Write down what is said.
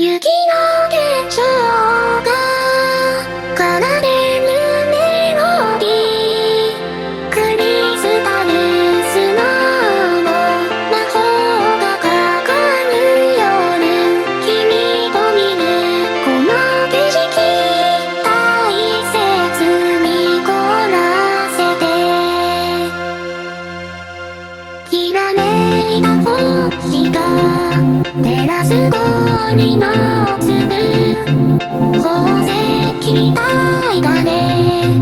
雪涙をつ宝石みたいだね